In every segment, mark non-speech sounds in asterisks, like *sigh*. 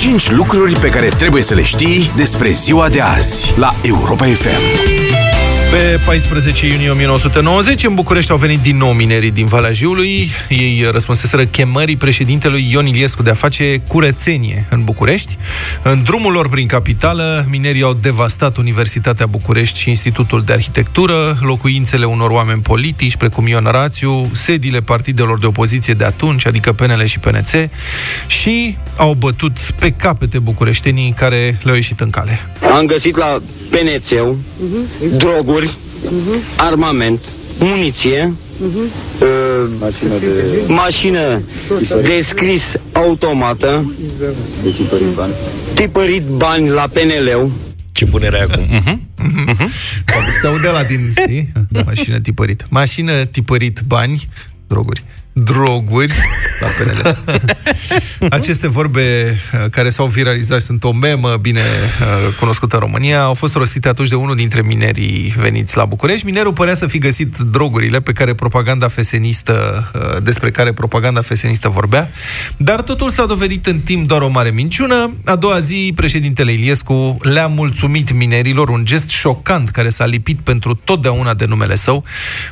5 lucruri pe care trebuie să le știi despre ziua de azi la Europa FM. Pe 14 iunie 1990, în București au venit din nou minerii din Valea Jiului. Ei răspunseseră chemării președintelui Ion Iliescu de a face curățenie în București. În drumul lor prin capitală, minerii au devastat Universitatea București și Institutul de Arhitectură, locuințele unor oameni politici, precum Ion Rațiu, sediile partidelor de opoziție de atunci, adică PNL și PNC, și au bătut pe capete bucureștenii care le-au ieșit în cale. Am găsit la penețeu, uh-huh. droguri, uh-huh. armament, muniție, uh-huh. uh, mașină, de... mașină de scris automată, de tipărit bani, tipărit bani la PNL-ul, ce punere acum. Uh-huh. Uh-huh. Se aude la din... Știi? Mașină tipărit. Mașină tipărit bani, droguri droguri la PNL. *laughs* Aceste vorbe uh, care s-au viralizat sunt o memă bine uh, cunoscută în România, au fost rostite atunci de unul dintre minerii veniți la București. Minerul părea să fi găsit drogurile pe care propaganda fesenistă, uh, despre care propaganda fesenistă vorbea, dar totul s-a dovedit în timp doar o mare minciună. A doua zi, președintele Iliescu le-a mulțumit minerilor, un gest șocant care s-a lipit pentru totdeauna de numele său.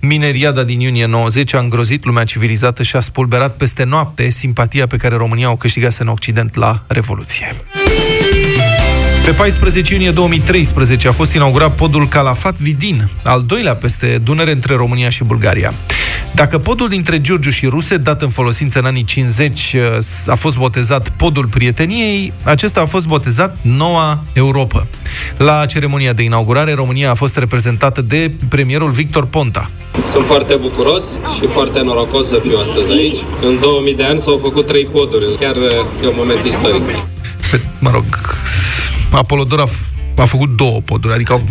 Mineriada din iunie 90 a îngrozit lumea civilizată dată și-a spulberat peste noapte simpatia pe care România o câștigase în Occident la Revoluție. Pe 14 iunie 2013 a fost inaugurat podul Calafat Vidin, al doilea peste Dunăre între România și Bulgaria. Dacă podul dintre Giurgiu și Ruse, dat în folosință în anii 50, a fost botezat podul prieteniei, acesta a fost botezat Noua Europa. La ceremonia de inaugurare, România a fost reprezentată de premierul Victor Ponta. Sunt foarte bucuros și foarte norocos să fiu astăzi aici. În 2000 de ani s-au făcut trei poduri. Chiar e un moment istoric. Pe, mă rog, Apolodor a a făcut două poduri, adică au,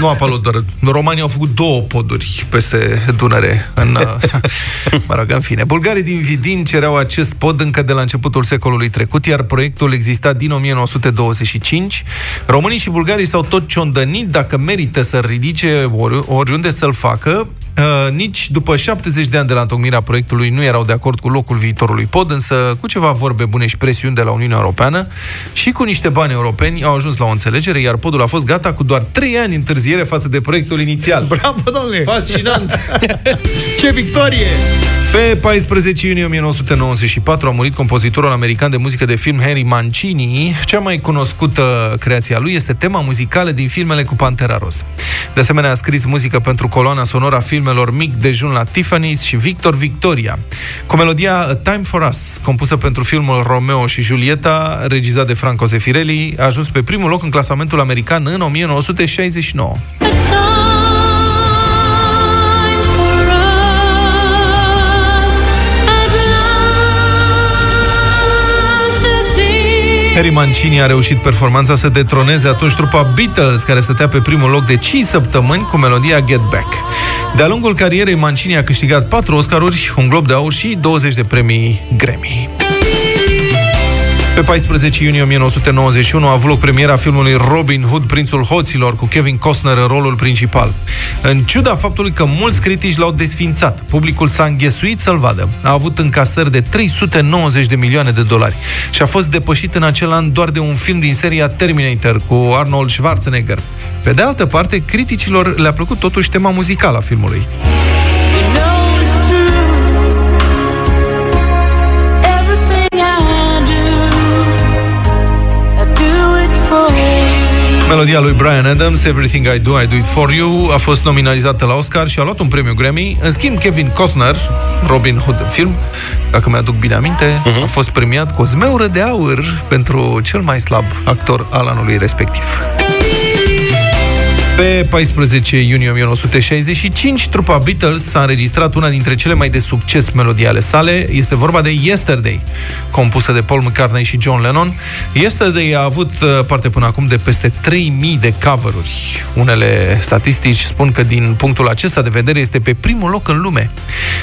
nu Apolodor, romanii au făcut două poduri peste Dunăre. În, *laughs* mă rog, în fine. Bulgarii din Vidin cereau acest pod încă de la începutul secolului trecut, iar proiectul exista din 1925. Românii și bulgarii s-au tot ciondănit dacă merită să ridice ori, oriunde să-l facă, Uh, nici după 70 de ani de la întocmirea proiectului nu erau de acord cu locul viitorului pod, însă cu ceva vorbe bune și presiuni de la Uniunea Europeană și cu niște bani europeni au ajuns la o înțelegere, iar podul a fost gata cu doar 3 ani întârziere față de proiectul inițial. Bravo, domnule! Fascinant! Ce victorie! Pe 14 iunie 1994 a murit compozitorul american de muzică de film Henry Mancini. Cea mai cunoscută creație a lui este tema muzicală din filmele cu Pantera Ros. De asemenea, a scris muzică pentru coloana sonoră a filmelor Mic dejun la Tiffany's și Victor Victoria. Cu melodia A Time for Us, compusă pentru filmul Romeo și Julieta, regizat de Franco Zeffirelli, a ajuns pe primul loc în clasamentul american în 1969. Harry Mancini a reușit performanța să detroneze atunci trupa Beatles, care stătea pe primul loc de 5 săptămâni cu melodia Get Back. De-a lungul carierei, Mancini a câștigat 4 Oscaruri, un Glob de Aur și 20 de premii Grammy. Pe 14 iunie 1991 a avut loc premiera filmului Robin Hood, Prințul Hoților, cu Kevin Costner în rolul principal. În ciuda faptului că mulți critici l-au desfințat, publicul s-a înghesuit să-l vadă. A avut încasări de 390 de milioane de dolari și a fost depășit în acel an doar de un film din seria Terminator cu Arnold Schwarzenegger. Pe de altă parte, criticilor le-a plăcut totuși tema muzicală a filmului. Melodia lui Brian Adams, Everything I Do, I Do It For You, a fost nominalizată la Oscar și a luat un premiu Grammy. În schimb, Kevin Costner, Robin Hood în film, dacă mi-aduc bine aminte, uh-huh. a fost premiat cu o zmeură de aur pentru cel mai slab actor al anului respectiv. Pe 14 iunie 1965, trupa Beatles s-a înregistrat una dintre cele mai de succes melodii ale sale. Este vorba de Yesterday, compusă de Paul McCartney și John Lennon. Yesterday a avut uh, parte până acum de peste 3000 de cover-uri. Unele statistici spun că din punctul acesta de vedere este pe primul loc în lume.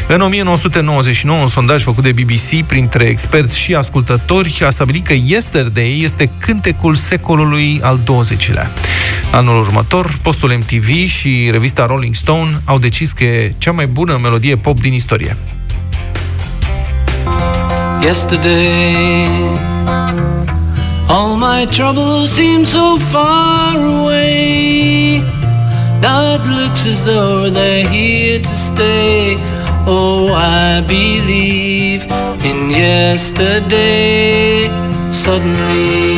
În 1999, un sondaj făcut de BBC printre experți și ascultători a stabilit că Yesterday este cântecul secolului al XX-lea. Anul următor, postul MTV și revista Rolling Stone au decis că e cea mai bună melodie pop din istorie. Yesterday All my troubles seem so far away. Now it looks as though they're here to stay. Oh, I believe in yesterday. Suddenly,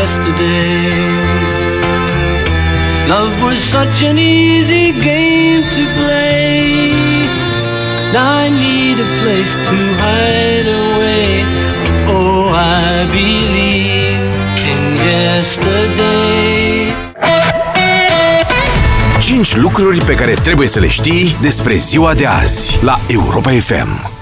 Yesterday, love was such an easy game to play. Now I need a place to hide away. Oh, I believe in yesterday. 5 lucruri pe care trebuie să le știi despre ziua de azi la Europa FM.